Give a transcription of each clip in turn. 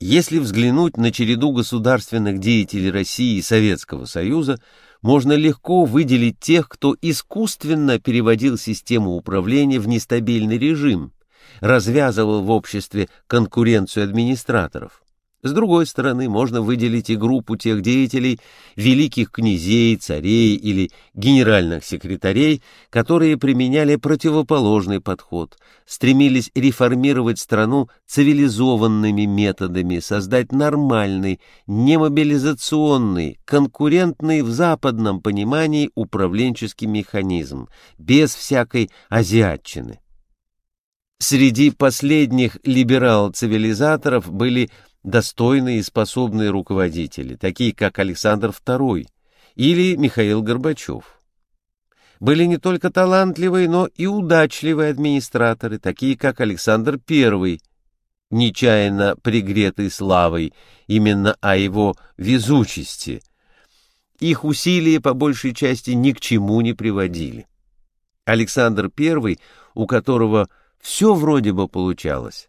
Если взглянуть на череду государственных деятелей России и Советского Союза, можно легко выделить тех, кто искусственно переводил систему управления в нестабильный режим, развязывал в обществе конкуренцию администраторов. С другой стороны, можно выделить и группу тех деятелей, великих князей, царей или генеральных секретарей, которые применяли противоположный подход, стремились реформировать страну цивилизованными методами, создать нормальный, немобилизационный, конкурентный в западном понимании управленческий механизм, без всякой азиатчины. Среди последних либерал-цивилизаторов были достойные и способные руководители, такие как Александр II или Михаил Горбачев. Были не только талантливые, но и удачливые администраторы, такие как Александр I, нечаянно пригретый славой именно о его везучести. Их усилия по большей части ни к чему не приводили. Александр I, у которого все вроде бы получалось,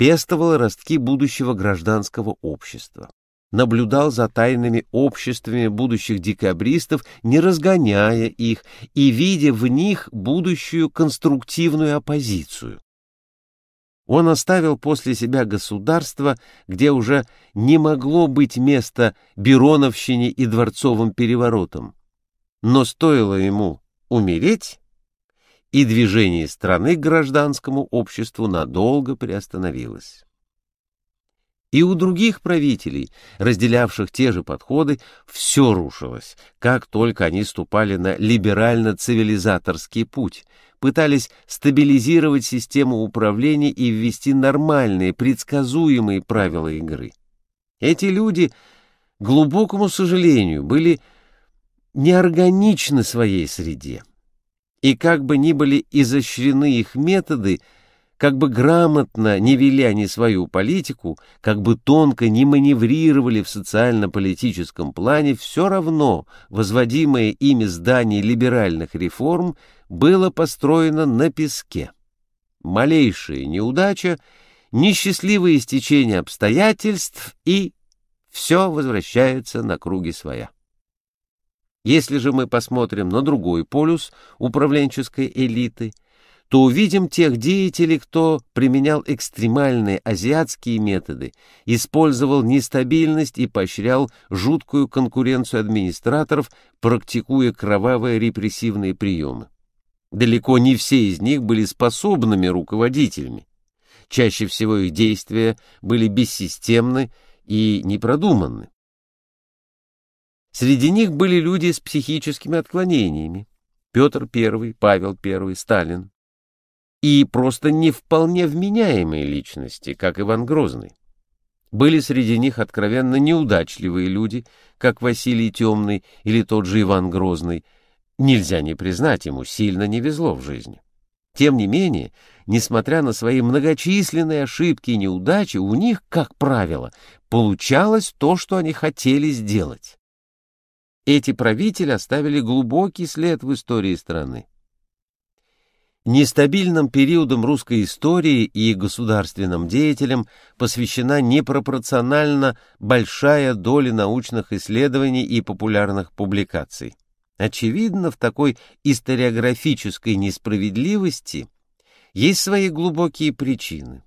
пестовал ростки будущего гражданского общества, наблюдал за тайными обществами будущих декабристов, не разгоняя их и видя в них будущую конструктивную оппозицию. Он оставил после себя государство, где уже не могло быть места Бероновщине и дворцовым переворотам. Но стоило ему умереть, и движение страны к гражданскому обществу надолго приостановилось. И у других правителей, разделявших те же подходы, все рушилось, как только они ступали на либерально-цивилизаторский путь, пытались стабилизировать систему управления и ввести нормальные, предсказуемые правила игры. Эти люди, глубокому сожалению, были неорганичны своей среде и как бы ни были изощрены их методы, как бы грамотно не вели они свою политику, как бы тонко не маневрировали в социально-политическом плане, все равно возводимое ими здание либеральных реформ было построено на песке. Малейшая неудача, несчастливое стечение обстоятельств и все возвращается на круги своя. Если же мы посмотрим на другой полюс управленческой элиты, то увидим тех деятелей, кто применял экстремальные азиатские методы, использовал нестабильность и поощрял жуткую конкуренцию администраторов, практикуя кровавые репрессивные приемы. Далеко не все из них были способными руководителями. Чаще всего их действия были бессистемны и непродуманны. Среди них были люди с психическими отклонениями. Петр I, Павел I, Сталин. И просто не вполне вменяемые личности, как Иван Грозный. Были среди них откровенно неудачливые люди, как Василий Темный или тот же Иван Грозный. Нельзя не признать, ему сильно не везло в жизни. Тем не менее, несмотря на свои многочисленные ошибки и неудачи, у них, как правило, получалось то, что они хотели сделать. Эти правители оставили глубокий след в истории страны. Нестабильным периодом русской истории и государственным деятелям посвящена непропорционально большая доля научных исследований и популярных публикаций. Очевидно, в такой историографической несправедливости есть свои глубокие причины.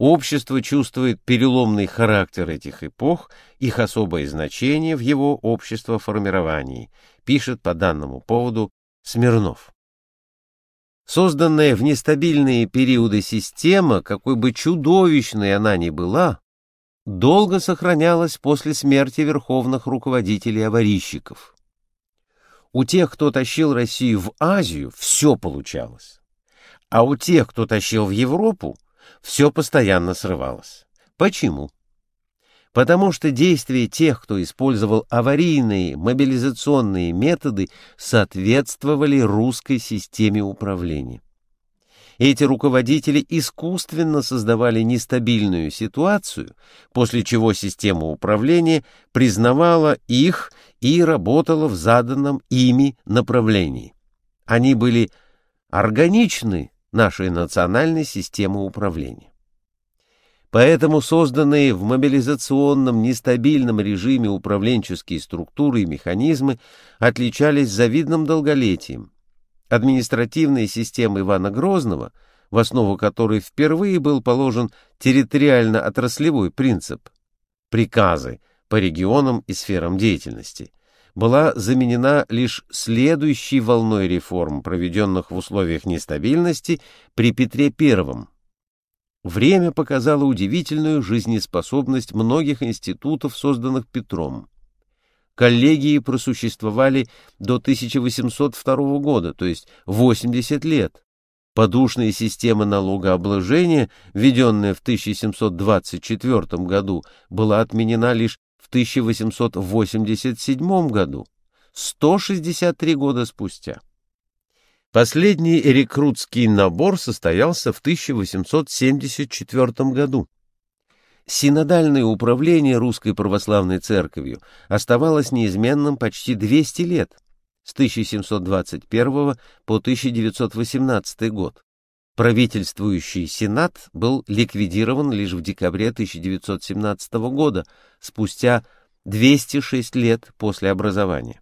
Общество чувствует переломный характер этих эпох, их особое значение в его общество формировании, пишет по данному поводу Смирнов. Созданная в нестабильные периоды система, какой бы чудовищной она ни была, долго сохранялась после смерти верховных руководителей-аварийщиков. У тех, кто тащил Россию в Азию, все получалось. А у тех, кто тащил в Европу, все постоянно срывалось. Почему? Потому что действия тех, кто использовал аварийные мобилизационные методы, соответствовали русской системе управления. Эти руководители искусственно создавали нестабильную ситуацию, после чего система управления признавала их и работала в заданном ими направлении. Они были органичны нашей национальной системы управления. Поэтому созданные в мобилизационном нестабильном режиме управленческие структуры и механизмы отличались завидным долголетием. Административная система Ивана Грозного, в основу которой впервые был положен территориально-отраслевой принцип – приказы по регионам и сферам деятельности, была заменена лишь следующей волной реформ, проведенных в условиях нестабильности при Петре I – Время показало удивительную жизнеспособность многих институтов, созданных Петром. Коллегии просуществовали до 1802 года, то есть 80 лет. Подушная система налогообложения, введенная в 1724 году, была отменена лишь 1887 году, 163 года спустя. Последний рекрутский набор состоялся в 1874 году. Синодальное управление Русской Православной Церковью оставалось неизменным почти 200 лет, с 1721 по 1918 год. Правительствующий Сенат был ликвидирован лишь в декабре 1917 года, спустя 206 лет после образования.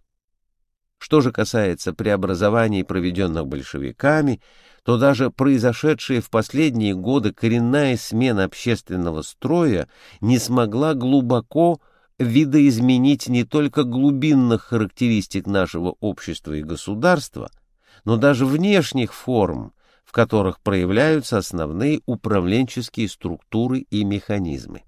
Что же касается преобразований, проведенных большевиками, то даже произошедшая в последние годы коренная смена общественного строя не смогла глубоко видоизменить не только глубинных характеристик нашего общества и государства, но даже внешних форм, в которых проявляются основные управленческие структуры и механизмы.